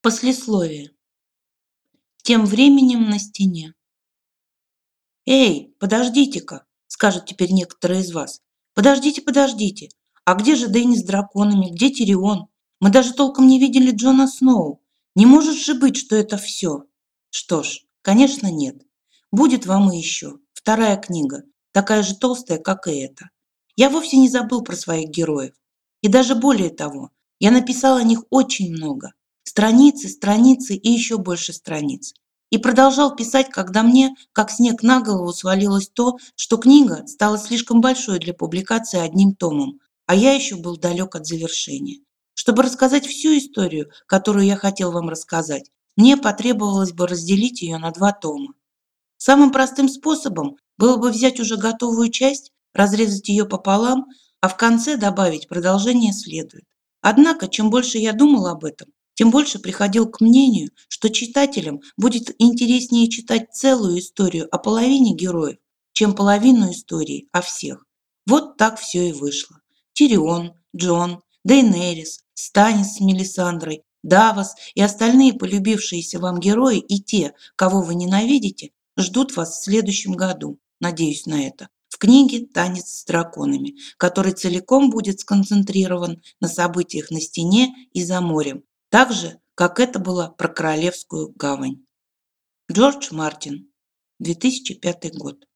Послесловие. Тем временем на стене. «Эй, подождите-ка!» – скажут теперь некоторые из вас. «Подождите, подождите! А где же Дэнни с драконами? Где Тирион? Мы даже толком не видели Джона Сноу. Не может же быть, что это все!» Что ж, конечно, нет. Будет вам и еще. Вторая книга, такая же толстая, как и эта. Я вовсе не забыл про своих героев. И даже более того, я написал о них очень много. Страницы, страницы и еще больше страниц. И продолжал писать, когда мне, как снег на голову, свалилось то, что книга стала слишком большой для публикации одним томом, а я еще был далек от завершения. Чтобы рассказать всю историю, которую я хотел вам рассказать, мне потребовалось бы разделить ее на два тома. Самым простым способом было бы взять уже готовую часть, разрезать ее пополам, а в конце добавить продолжение следует. Однако, чем больше я думал об этом, тем больше приходил к мнению, что читателям будет интереснее читать целую историю о половине героев, чем половину истории о всех. Вот так все и вышло. Тирион, Джон, Дейнерис, Станис с Мелисандрой, Давос и остальные полюбившиеся вам герои и те, кого вы ненавидите, ждут вас в следующем году. Надеюсь на это. В книге «Танец с драконами», который целиком будет сконцентрирован на событиях на стене и за морем, так же, как это было про Королевскую гавань. Джордж Мартин, 2005 год.